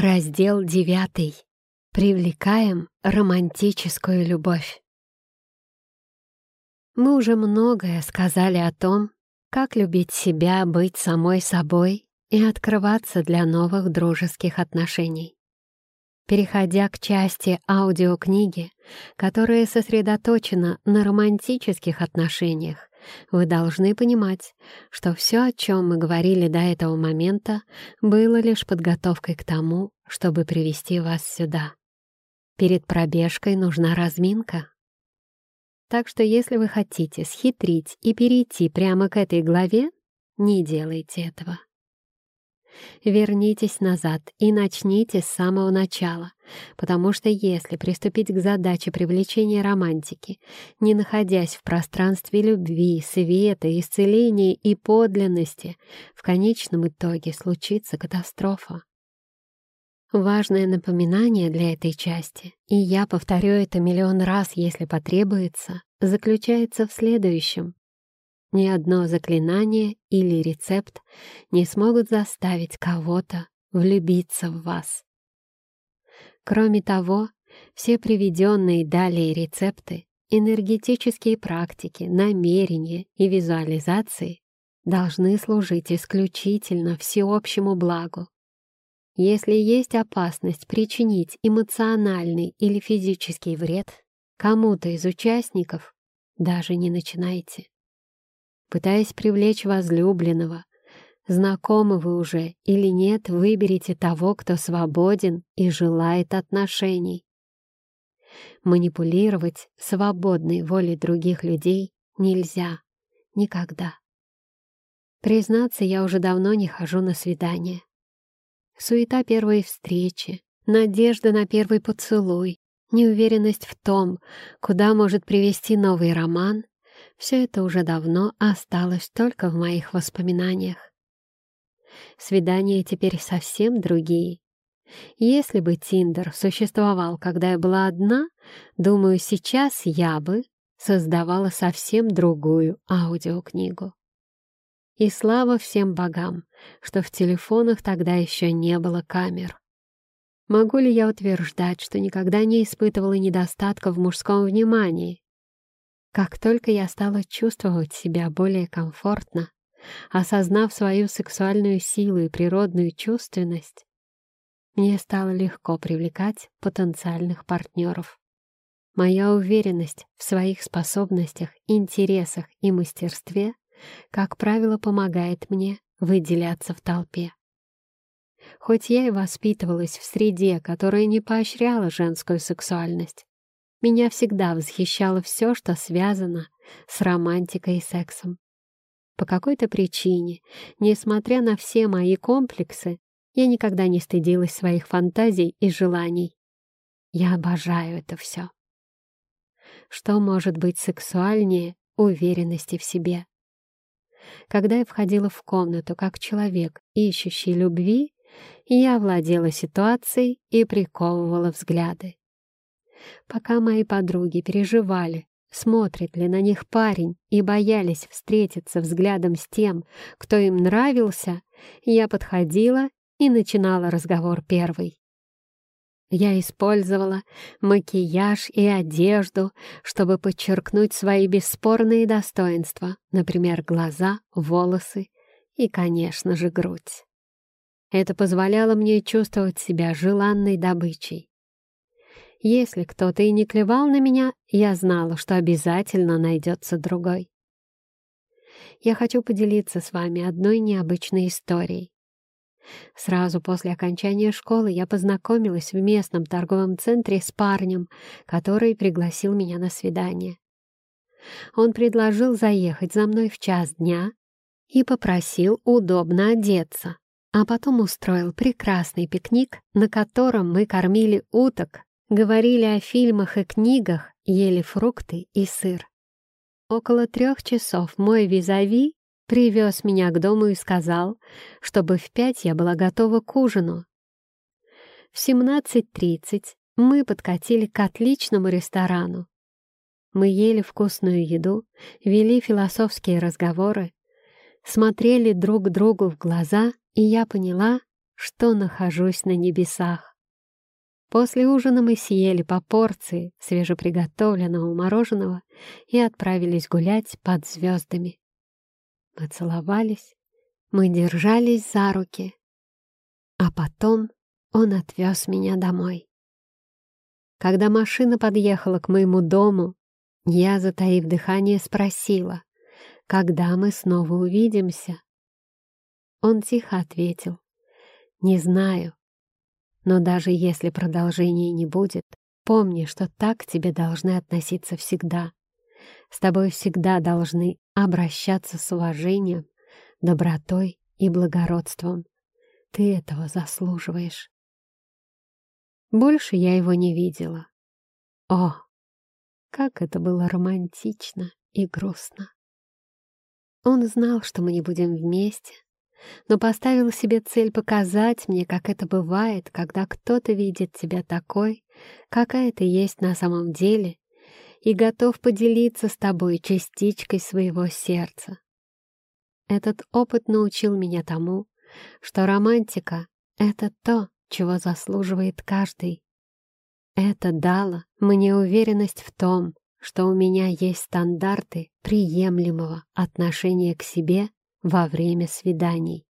Раздел девятый. Привлекаем романтическую любовь. Мы уже многое сказали о том, как любить себя, быть самой собой и открываться для новых дружеских отношений. Переходя к части аудиокниги, которая сосредоточена на романтических отношениях, вы должны понимать, что все, о чем мы говорили до этого момента, было лишь подготовкой к тому, чтобы привести вас сюда. Перед пробежкой нужна разминка. Так что если вы хотите схитрить и перейти прямо к этой главе, не делайте этого. Вернитесь назад и начните с самого начала, потому что если приступить к задаче привлечения романтики, не находясь в пространстве любви, света, исцеления и подлинности, в конечном итоге случится катастрофа. Важное напоминание для этой части, и я повторю это миллион раз, если потребуется, заключается в следующем. Ни одно заклинание или рецепт не смогут заставить кого-то влюбиться в вас. Кроме того, все приведенные далее рецепты, энергетические практики, намерения и визуализации должны служить исключительно всеобщему благу. Если есть опасность причинить эмоциональный или физический вред кому-то из участников, даже не начинайте пытаясь привлечь возлюбленного. Знакомы вы уже или нет, выберите того, кто свободен и желает отношений. Манипулировать свободной волей других людей нельзя. Никогда. Признаться, я уже давно не хожу на свидания. Суета первой встречи, надежда на первый поцелуй, неуверенность в том, куда может привести новый роман, все это уже давно осталось только в моих воспоминаниях. Свидания теперь совсем другие. Если бы Тиндер существовал, когда я была одна, думаю, сейчас я бы создавала совсем другую аудиокнигу. И слава всем богам, что в телефонах тогда еще не было камер. Могу ли я утверждать, что никогда не испытывала недостатка в мужском внимании? Как только я стала чувствовать себя более комфортно, осознав свою сексуальную силу и природную чувственность, мне стало легко привлекать потенциальных партнеров. Моя уверенность в своих способностях, интересах и мастерстве, как правило, помогает мне выделяться в толпе. Хоть я и воспитывалась в среде, которая не поощряла женскую сексуальность, меня всегда восхищало все, что связано с романтикой и сексом. По какой-то причине, несмотря на все мои комплексы, я никогда не стыдилась своих фантазий и желаний. Я обожаю это все. Что может быть сексуальнее уверенности в себе? Когда я входила в комнату как человек, ищущий любви, я владела ситуацией и приковывала взгляды. Пока мои подруги переживали, смотрит ли на них парень, и боялись встретиться взглядом с тем, кто им нравился, я подходила и начинала разговор первый. Я использовала макияж и одежду, чтобы подчеркнуть свои бесспорные достоинства, например, глаза, волосы и, конечно же, грудь. Это позволяло мне чувствовать себя желанной добычей. Если кто-то и не клевал на меня, я знала, что обязательно найдется другой. Я хочу поделиться с вами одной необычной историей. Сразу после окончания школы я познакомилась в местном торговом центре с парнем, который пригласил меня на свидание. Он предложил заехать за мной в час дня и попросил удобно одеться, а потом устроил прекрасный пикник, на котором мы кормили уток Говорили о фильмах и книгах, ели фрукты и сыр. Около трех часов мой визави привез меня к дому и сказал, чтобы в пять я была готова к ужину. В 17.30 мы подкатили к отличному ресторану. Мы ели вкусную еду, вели философские разговоры, смотрели друг другу в глаза, и я поняла, что нахожусь на небесах. После ужина мы съели по порции свежеприготовленного мороженого и отправились гулять под звездами. Мы целовались, мы держались за руки, а потом он отвез меня домой. Когда машина подъехала к моему дому, я, затаив дыхание, спросила, когда мы снова увидимся. Он тихо ответил, «Не знаю, но даже если продолжения не будет, помни, что так к тебе должны относиться всегда. С тобой всегда должны обращаться с уважением, добротой и благородством. Ты этого заслуживаешь». Больше я его не видела. О, как это было романтично и грустно. Он знал, что мы не будем вместе, но поставил себе цель показать мне, как это бывает, когда кто-то видит тебя такой, какая ты есть на самом деле, и готов поделиться с тобой частичкой своего сердца. Этот опыт научил меня тому, что романтика — это то, чего заслуживает каждый. Это дало мне уверенность в том, что у меня есть стандарты приемлемого отношения к себе во время свиданий.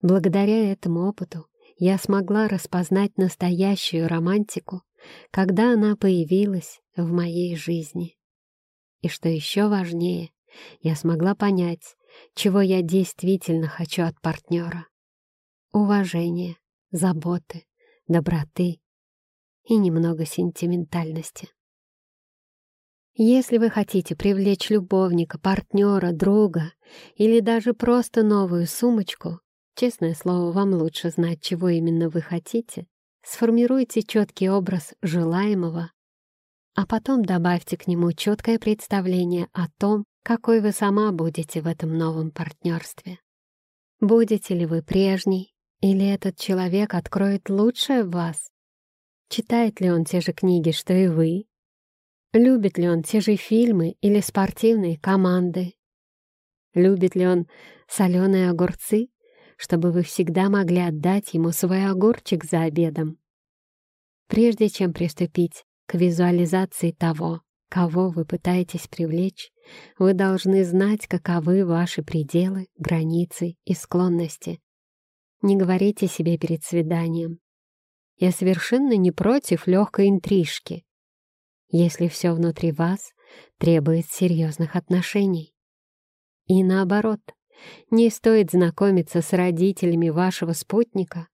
Благодаря этому опыту я смогла распознать настоящую романтику, когда она появилась в моей жизни. И что еще важнее, я смогла понять, чего я действительно хочу от партнера уважения, заботы, доброты и немного сентиментальности. Если вы хотите привлечь любовника, партнера, друга или даже просто новую сумочку, честное слово, вам лучше знать, чего именно вы хотите, сформируйте четкий образ желаемого, а потом добавьте к нему четкое представление о том, какой вы сама будете в этом новом партнерстве. Будете ли вы прежней, или этот человек откроет лучшее в вас? Читает ли он те же книги, что и вы? Любит ли он те же фильмы или спортивные команды? Любит ли он соленые огурцы, чтобы вы всегда могли отдать ему свой огурчик за обедом? Прежде чем приступить к визуализации того, кого вы пытаетесь привлечь, вы должны знать, каковы ваши пределы, границы и склонности. Не говорите себе перед свиданием. Я совершенно не против легкой интрижки, если все внутри вас требует серьезных отношений. И наоборот, не стоит знакомиться с родителями вашего спутника,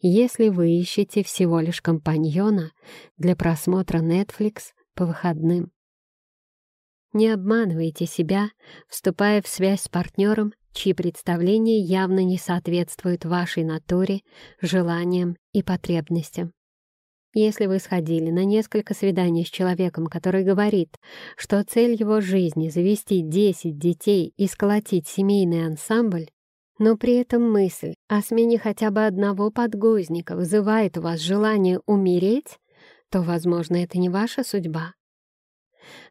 если вы ищете всего лишь компаньона для просмотра Netflix по выходным. Не обманывайте себя, вступая в связь с партнером чьи представления явно не соответствуют вашей натуре, желаниям и потребностям. Если вы сходили на несколько свиданий с человеком, который говорит, что цель его жизни — завести 10 детей и сколотить семейный ансамбль, но при этом мысль о смене хотя бы одного подгузника вызывает у вас желание умереть, то, возможно, это не ваша судьба,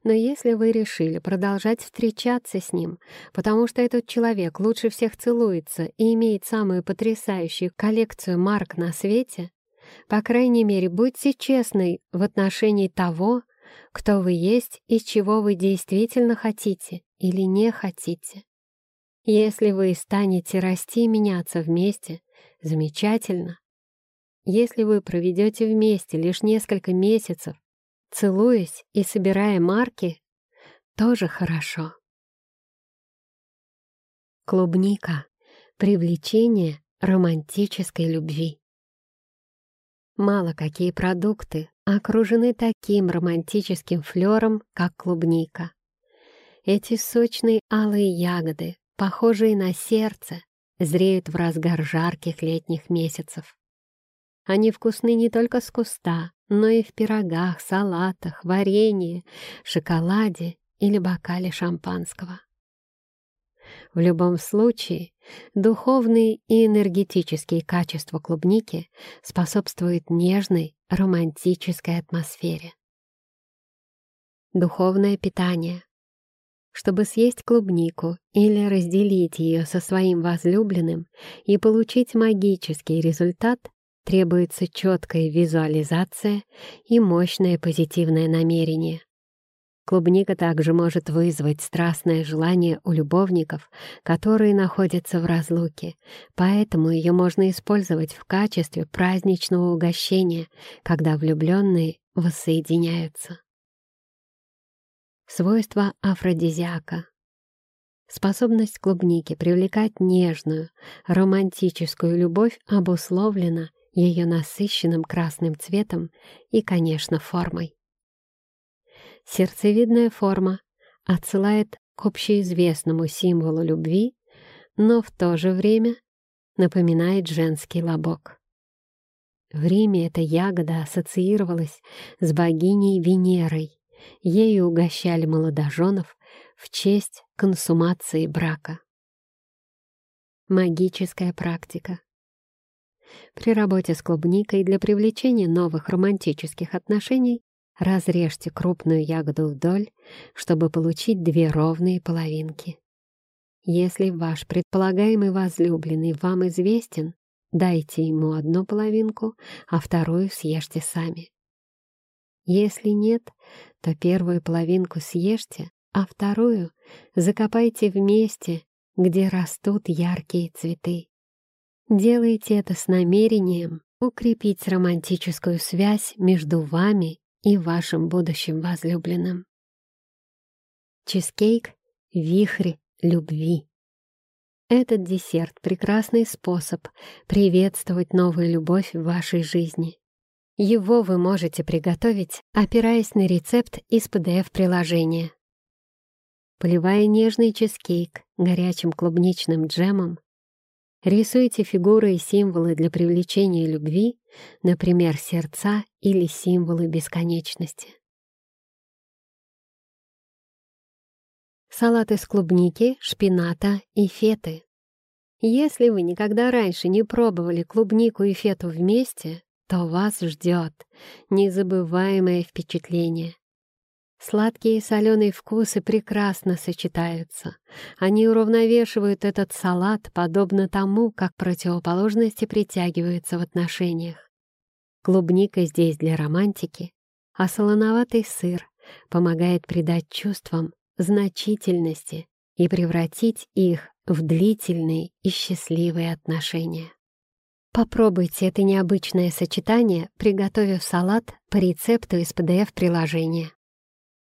но если вы решили продолжать встречаться с ним, потому что этот человек лучше всех целуется и имеет самую потрясающую коллекцию марк на свете, по крайней мере, будьте честны в отношении того, кто вы есть и чего вы действительно хотите или не хотите. Если вы станете расти и меняться вместе, замечательно. Если вы проведете вместе лишь несколько месяцев, целуясь и собирая марки, тоже хорошо. Клубника. Привлечение романтической любви. Мало какие продукты окружены таким романтическим флером, как клубника. Эти сочные алые ягоды, похожие на сердце, зреют в разгар жарких летних месяцев. Они вкусны не только с куста, но и в пирогах, салатах, варенье, шоколаде или бокале шампанского. В любом случае, духовные и энергетические качества клубники способствуют нежной, романтической атмосфере. Духовное питание. Чтобы съесть клубнику или разделить ее со своим возлюбленным и получить магический результат, требуется четкая визуализация и мощное позитивное намерение. Клубника также может вызвать страстное желание у любовников, которые находятся в разлуке, поэтому ее можно использовать в качестве праздничного угощения, когда влюбленные воссоединяются. Свойства афродизиака Способность клубники привлекать нежную, романтическую любовь обусловлена ее насыщенным красным цветом и, конечно, формой. Сердцевидная форма отсылает к общеизвестному символу любви, но в то же время напоминает женский лобок. В Риме эта ягода ассоциировалась с богиней Венерой. Ею угощали молодоженов в честь консумации брака. Магическая практика. При работе с клубникой для привлечения новых романтических отношений Разрежьте крупную ягоду вдоль, чтобы получить две ровные половинки. Если ваш предполагаемый возлюбленный вам известен, дайте ему одну половинку, а вторую съешьте сами. Если нет, то первую половинку съешьте, а вторую закопайте в месте, где растут яркие цветы. Делайте это с намерением укрепить романтическую связь между вами и вашим будущим возлюбленным. Чизкейк — вихрь любви. Этот десерт — прекрасный способ приветствовать новую любовь в вашей жизни. Его вы можете приготовить, опираясь на рецепт из PDF-приложения. Поливая нежный чизкейк горячим клубничным джемом, Рисуйте фигуры и символы для привлечения любви, например, сердца или символы бесконечности. Салат из клубники, шпината и феты. Если вы никогда раньше не пробовали клубнику и фету вместе, то вас ждет незабываемое впечатление. Сладкие и соленые вкусы прекрасно сочетаются. Они уравновешивают этот салат, подобно тому, как противоположности притягиваются в отношениях. Клубника здесь для романтики, а солоноватый сыр помогает придать чувствам значительности и превратить их в длительные и счастливые отношения. Попробуйте это необычное сочетание, приготовив салат по рецепту из PDF-приложения.